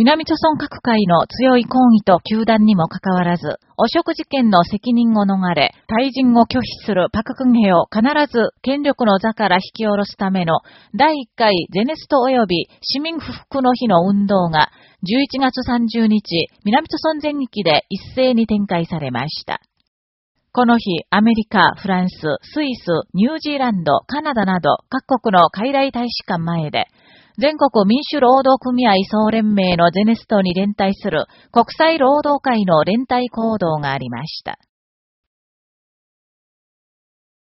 南朝村各界の強い抗議と球団にもかかわらず、汚職事件の責任を逃れ、退陣を拒否するパククンヘを必ず権力の座から引き下ろすための第1回ゼネスト及び市民不服の日の運動が11月30日、南朝村全域で一斉に展開されました。この日、アメリカ、フランス、スイス、ニュージーランド、カナダなど各国の海外大使館前で、全国民主労働組合総連盟のゼネストに連帯する国際労働会の連帯行動がありました。